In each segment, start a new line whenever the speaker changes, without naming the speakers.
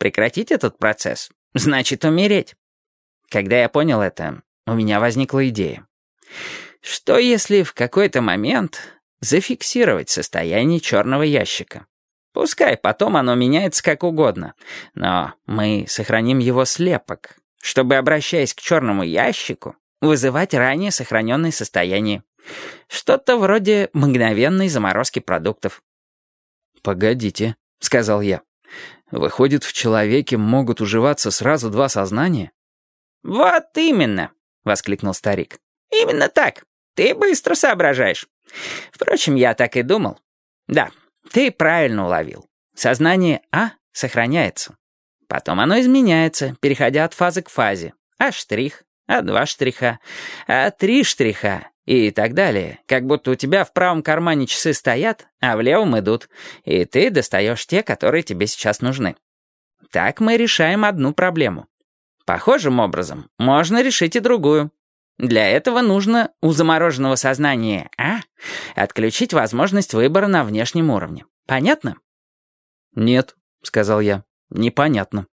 Прекратить этот процесс значит умереть. Когда я понял это, у меня возникла идея. Что если в какой-то момент зафиксировать состояние черного ящика? Пускай потом оно меняется как угодно, но мы сохраним его слепок, чтобы, обращаясь к черному ящику, вызывать ранее сохраненное состояние. Что-то вроде мгновенной заморозки продуктов.
«Погодите», — сказал я. «Выходит, в человеке могут уживаться сразу два сознания?»
«Вот именно», — воскликнул старик. «Именно так. Ты быстро соображаешь. Впрочем, я так и думал. Да, ты правильно уловил. Сознание А сохраняется. Потом оно изменяется, переходя от фазы к фазе. А штрих, а два штриха, а три штриха и так далее. Как будто у тебя в правом кармане часы стоят, а в левом идут, и ты достаешь те, которые тебе сейчас нужны. Так мы решаем одну проблему. Похожим образом можно решить и другую. Для этого нужно у замороженного сознания А отключить возможность выбора на внешнем уровне. Понятно?
«Нет», — сказал я, — «непонятно».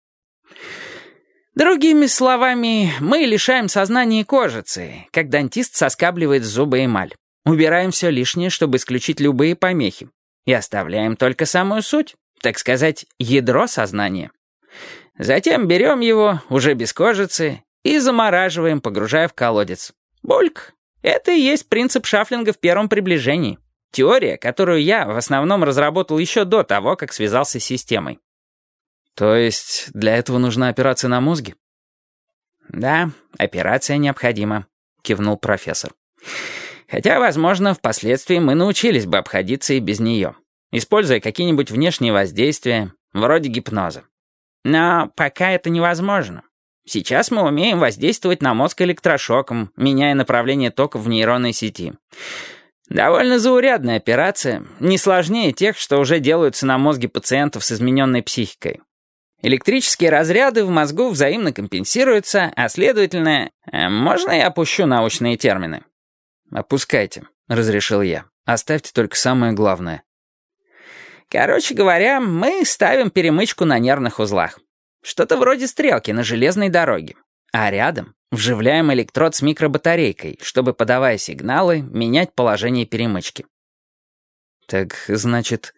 Другими словами, мы лишаем сознания кожицы, как дантист соскабливает зубы эмаль. Убираем все лишнее, чтобы исключить любые помехи. И оставляем только самую суть, так сказать, ядро сознания. Затем берем его, уже без кожицы, и замораживаем, погружая в колодец. Бульк. Это и есть принцип шафлинга в первом приближении. Теория, которую я в основном разработал еще до того, как связался с системой.
То есть для этого нужна операция на мозге?
Да, операция необходима, кивнул профессор. Хотя, возможно, впоследствии мы научились бы обходиться и без нее, используя какие-нибудь внешние воздействия, вроде гипноза. Но пока это невозможно. Сейчас мы умеем воздействовать на мозг электрошоком, меняя направление тока в нейронной сети. Довольно заурядная операция, не сложнее тех, что уже делаются на мозге пациентов с измененной психикой. Электрические разряды в мозгу взаимно компенсируются, а следовательно, э, можно я опущу научные термины?
«Опускайте», — разрешил я. «Оставьте только самое главное».
Короче говоря, мы ставим перемычку на нервных узлах. Что-то вроде стрелки на железной дороге. А рядом вживляем электрод с микробатарейкой, чтобы, подавая сигналы, менять положение перемычки.
«Так, значит,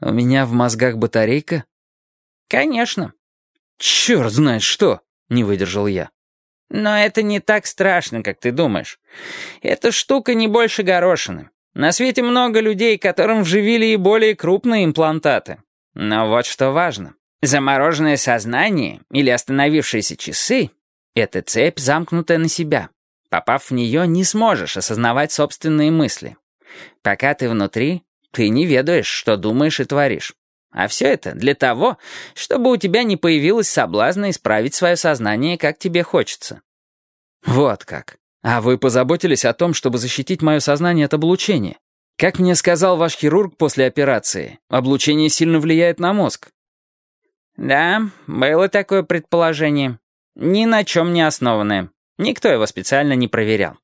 у меня в мозгах батарейка?»
«Конечно».
«Черт знает что!» — не выдержал я.
«Но это не так страшно, как ты думаешь. Эта штука не больше горошины. На свете много людей, которым вживили и более крупные имплантаты. Но вот что важно. Замороженное сознание или остановившиеся часы — это цепь, замкнутая на себя. Попав в нее, не сможешь осознавать собственные мысли. Пока ты внутри, ты не ведаешь, что думаешь и творишь. А все это для того, чтобы у тебя не появилось соблазна исправить свое сознание, как тебе хочется.
Вот как. А вы позаботились о том, чтобы защитить мое сознание от облучения. Как мне сказал ваш хирург после операции, облучение сильно влияет на мозг.
«Да, было такое предположение. Ни на чем не основанное. Никто его специально не проверял.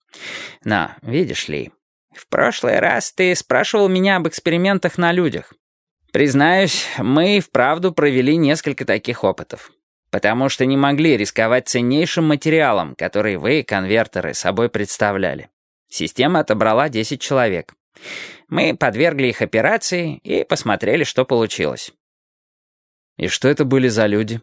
Но, видишь ли, в прошлый раз ты спрашивал меня об экспериментах на людях. Признаюсь, мы вправду провели несколько таких опытов. Потому что не могли рисковать ценнейшим материалом, который вы, конвертеры, собой представляли. Система отобрала 10 человек. Мы подвергли их операции и посмотрели, что получилось.
И что это были за люди?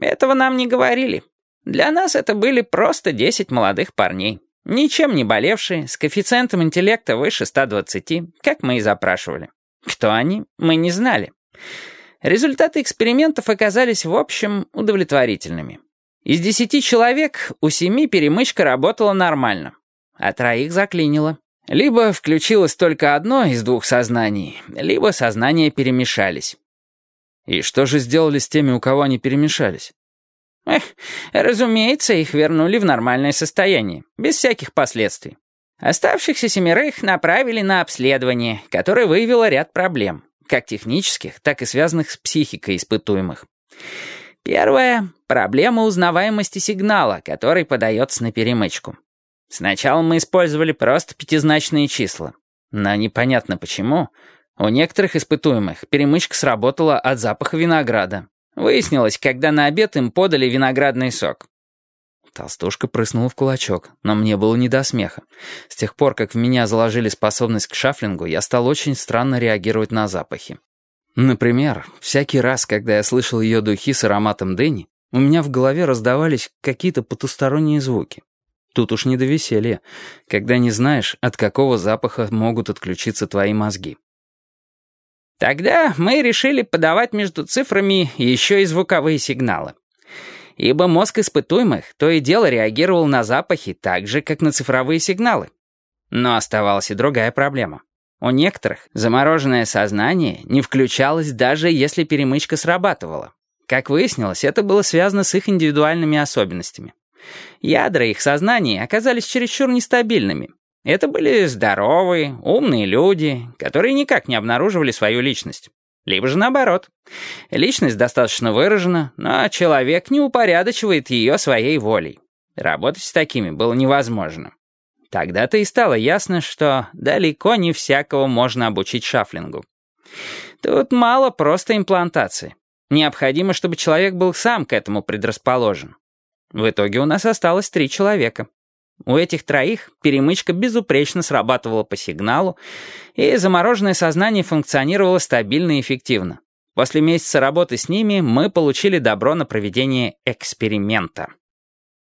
Этого нам не говорили. Для нас это были просто 10 молодых парней. Ничем не болевшие, с коэффициентом интеллекта выше 120, как мы и запрашивали. Кто они, мы не знали. Результаты экспериментов оказались, в общем, удовлетворительными. Из десяти человек у семи перемычка работала нормально, а троих заклинило. Либо включилось только одно из двух сознаний, либо сознания перемешались.
И что же сделали с теми, у кого они перемешались?
Эх, разумеется, их вернули в нормальное состояние, без всяких последствий. Оставшихся семерых направили на обследование, которое выявило ряд проблем, как технических, так и связанных с психикой испытуемых. Первая — проблема узнаваемости сигнала, который подается на перемычку. Сначала мы использовали просто пятизначные числа, но непонятно почему у некоторых испытуемых перемычка сработала от запаха винограда, Выяснилось, когда на обед им подали виноградный сок.
Толстушка прыснула в кулачок, но мне было не до смеха. С тех пор, как в меня заложили способность к шафлингу, я стал очень странно реагировать на запахи. Например, всякий раз, когда я слышал ее духи с ароматом Дэнни, у меня в голове раздавались какие-то потусторонние звуки. Тут уж не до веселья, когда не знаешь, от какого запаха могут отключиться твои мозги.
Тогда мы решили подавать между цифрами еще и звуковые сигналы ибо мозг испытуемых то и дело реагировал на запахи так же, как на цифровые сигналы. Но оставалась и другая проблема. У некоторых замороженное сознание не включалось даже если перемычка срабатывала. Как выяснилось, это было связано с их индивидуальными особенностями. Ядра их сознания оказались чересчур нестабильными. Это были здоровые, умные люди, которые никак не обнаруживали свою личность. Либо же наоборот. Личность достаточно выражена, но человек не упорядочивает ее своей волей. Работать с такими было невозможно. Тогда-то и стало ясно, что далеко не всякого можно обучить шафлингу. Тут мало просто имплантации. Необходимо, чтобы человек был сам к этому предрасположен. В итоге у нас осталось три человека. У этих троих перемычка безупречно срабатывала по сигналу, и замороженное сознание функционировало стабильно и эффективно. После месяца работы с ними мы получили добро на проведение эксперимента.